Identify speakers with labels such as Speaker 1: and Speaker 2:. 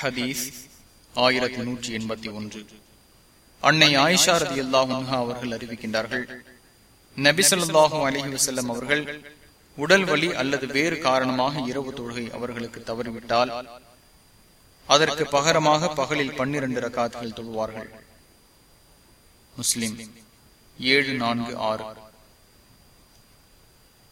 Speaker 1: ஹதீஸ் ஆயிரத்தி நூற்றி எண்பத்தி ஒன்று. அன்னை ஆயிஷாரதி அல்லாஹா அவர்கள் அறிவிக்கின்றார்கள் நபிசல்லாஹும் அலஹி வசல்லம் அவர்கள் உடல் வலி அல்லது வேறு காரணமாக இரவு தொழுகை அவர்களுக்கு தவறிவிட்டால் அதற்கு பகரமாக பகலில் பன்னிரண்டு ரகாத்துகள் தொழுவார்கள். முஸ்லிம் ஏழு நான்கு ஆறு.